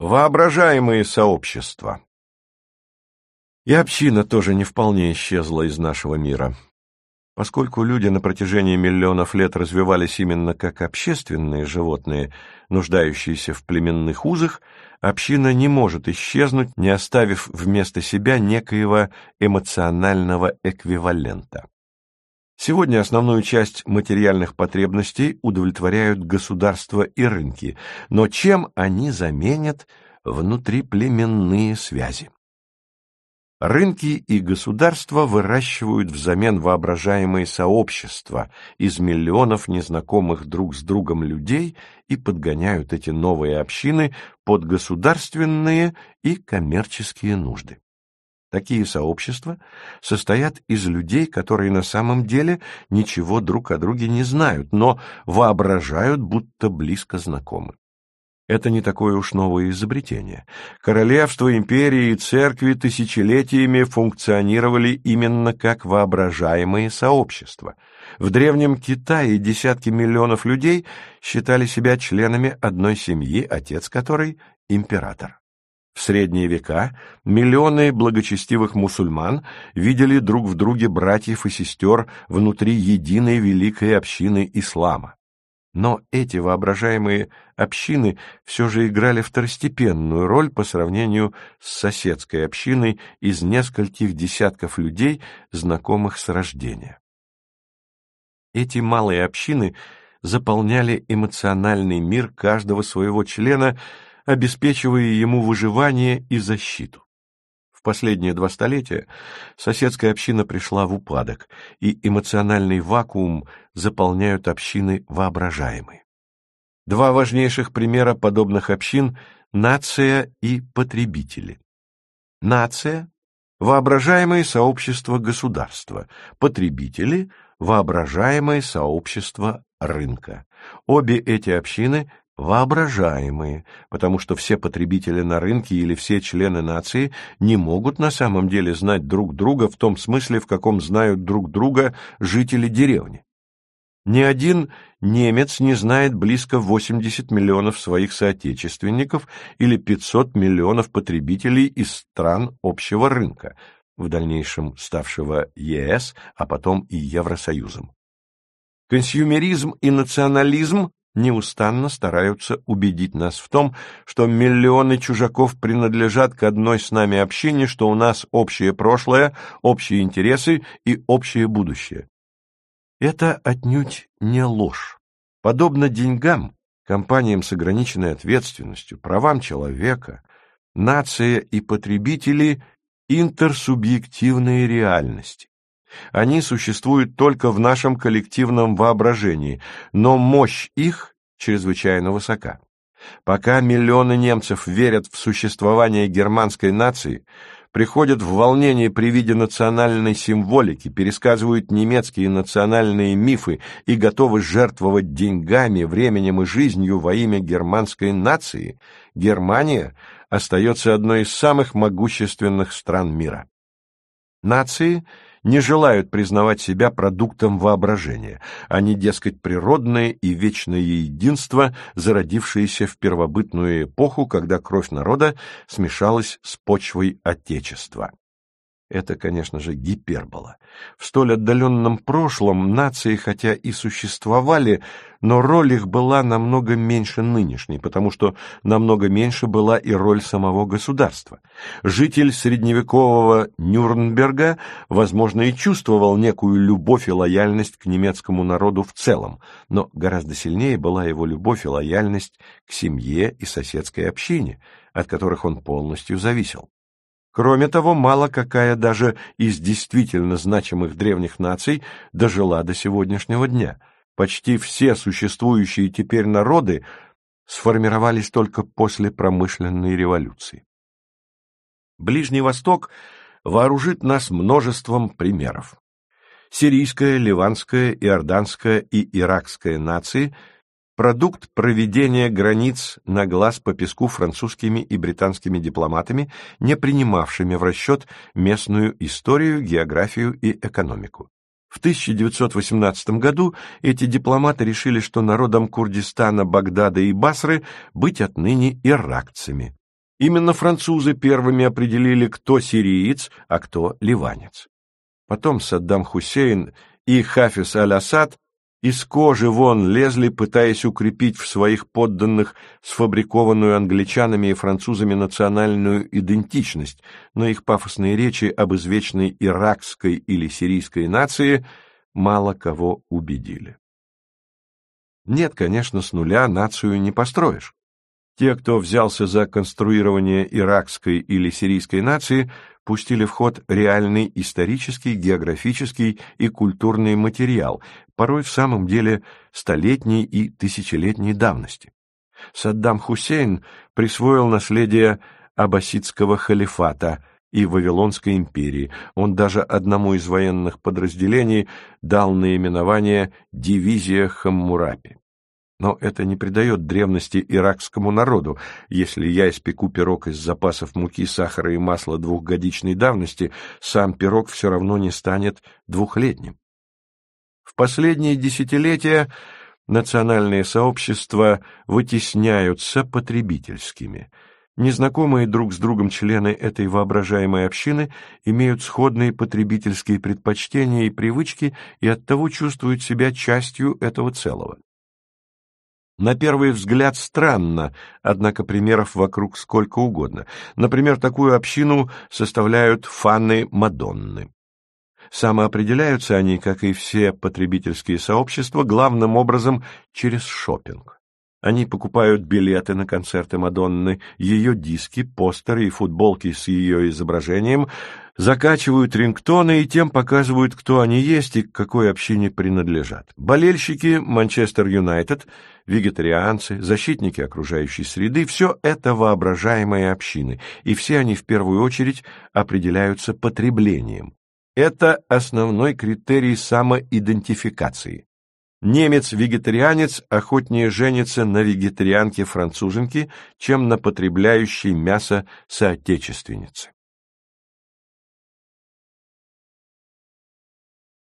Воображаемые сообщества И община тоже не вполне исчезла из нашего мира. Поскольку люди на протяжении миллионов лет развивались именно как общественные животные, нуждающиеся в племенных узах, община не может исчезнуть, не оставив вместо себя некоего эмоционального эквивалента. Сегодня основную часть материальных потребностей удовлетворяют государства и рынки, но чем они заменят внутриплеменные связи? Рынки и государства выращивают взамен воображаемые сообщества из миллионов незнакомых друг с другом людей и подгоняют эти новые общины под государственные и коммерческие нужды. Такие сообщества состоят из людей, которые на самом деле ничего друг о друге не знают, но воображают, будто близко знакомы. Это не такое уж новое изобретение. Королевства, империи и церкви тысячелетиями функционировали именно как воображаемые сообщества. В Древнем Китае десятки миллионов людей считали себя членами одной семьи, отец которой – император. В средние века миллионы благочестивых мусульман видели друг в друге братьев и сестер внутри единой великой общины ислама. Но эти воображаемые общины все же играли второстепенную роль по сравнению с соседской общиной из нескольких десятков людей, знакомых с рождения. Эти малые общины заполняли эмоциональный мир каждого своего члена – обеспечивая ему выживание и защиту. В последние два столетия соседская община пришла в упадок, и эмоциональный вакуум заполняют общины воображаемые. Два важнейших примера подобных общин – нация и потребители. Нация – воображаемое сообщество государства, потребители – воображаемое сообщество рынка. Обе эти общины воображаемые, потому что все потребители на рынке или все члены нации не могут на самом деле знать друг друга в том смысле, в каком знают друг друга жители деревни. Ни один немец не знает близко 80 миллионов своих соотечественников или 500 миллионов потребителей из стран общего рынка, в дальнейшем ставшего ЕС, а потом и Евросоюзом. Консюмеризм и национализм неустанно стараются убедить нас в том, что миллионы чужаков принадлежат к одной с нами общине, что у нас общее прошлое, общие интересы и общее будущее. Это отнюдь не ложь. Подобно деньгам, компаниям с ограниченной ответственностью, правам человека, нация и потребители – интерсубъективные реальности. Они существуют только в нашем коллективном воображении, но мощь их чрезвычайно высока. Пока миллионы немцев верят в существование германской нации, приходят в волнение при виде национальной символики, пересказывают немецкие национальные мифы и готовы жертвовать деньгами, временем и жизнью во имя германской нации, Германия остается одной из самых могущественных стран мира. Нации – не желают признавать себя продуктом воображения. Они, дескать, природное и вечное единство, зародившееся в первобытную эпоху, когда кровь народа смешалась с почвой Отечества. Это, конечно же, гипербола. В столь отдаленном прошлом нации, хотя и существовали, но роль их была намного меньше нынешней, потому что намного меньше была и роль самого государства. Житель средневекового Нюрнберга, возможно, и чувствовал некую любовь и лояльность к немецкому народу в целом, но гораздо сильнее была его любовь и лояльность к семье и соседской общине, от которых он полностью зависел. Кроме того, мало какая даже из действительно значимых древних наций дожила до сегодняшнего дня. Почти все существующие теперь народы сформировались только после промышленной революции. Ближний Восток вооружит нас множеством примеров. Сирийская, ливанская, иорданская и иракская нации – продукт проведения границ на глаз по песку французскими и британскими дипломатами, не принимавшими в расчет местную историю, географию и экономику. В 1918 году эти дипломаты решили, что народам Курдистана, Багдада и Басры быть отныне иракцами. Именно французы первыми определили, кто сириец, а кто ливанец. Потом Саддам Хусейн и Хафиз аль-Асад из кожи вон лезли, пытаясь укрепить в своих подданных сфабрикованную англичанами и французами национальную идентичность, но их пафосные речи об извечной иракской или сирийской нации мало кого убедили. Нет, конечно, с нуля нацию не построишь. Те, кто взялся за конструирование иракской или сирийской нации, пустили в ход реальный исторический, географический и культурный материал, порой в самом деле столетней и тысячелетней давности. Саддам Хусейн присвоил наследие аббасидского халифата и Вавилонской империи. Он даже одному из военных подразделений дал наименование «дивизия Хаммурапи». Но это не придает древности иракскому народу. Если я испеку пирог из запасов муки, сахара и масла двухгодичной давности, сам пирог все равно не станет двухлетним. В последние десятилетия национальные сообщества вытесняются потребительскими. Незнакомые друг с другом члены этой воображаемой общины имеют сходные потребительские предпочтения и привычки и оттого чувствуют себя частью этого целого. На первый взгляд странно, однако примеров вокруг сколько угодно. Например, такую общину составляют фаны-мадонны. Самоопределяются они, как и все потребительские сообщества, главным образом через шопинг. Они покупают билеты на концерты Мадонны, ее диски, постеры и футболки с ее изображением, закачивают рингтоны и тем показывают, кто они есть и к какой общине принадлежат. Болельщики Манчестер Юнайтед, вегетарианцы, защитники окружающей среды – все это воображаемые общины, и все они в первую очередь определяются потреблением. Это основной критерий самоидентификации. Немец-вегетарианец охотнее женится на вегетарианке-француженке, чем на потребляющей мясо соотечественнице.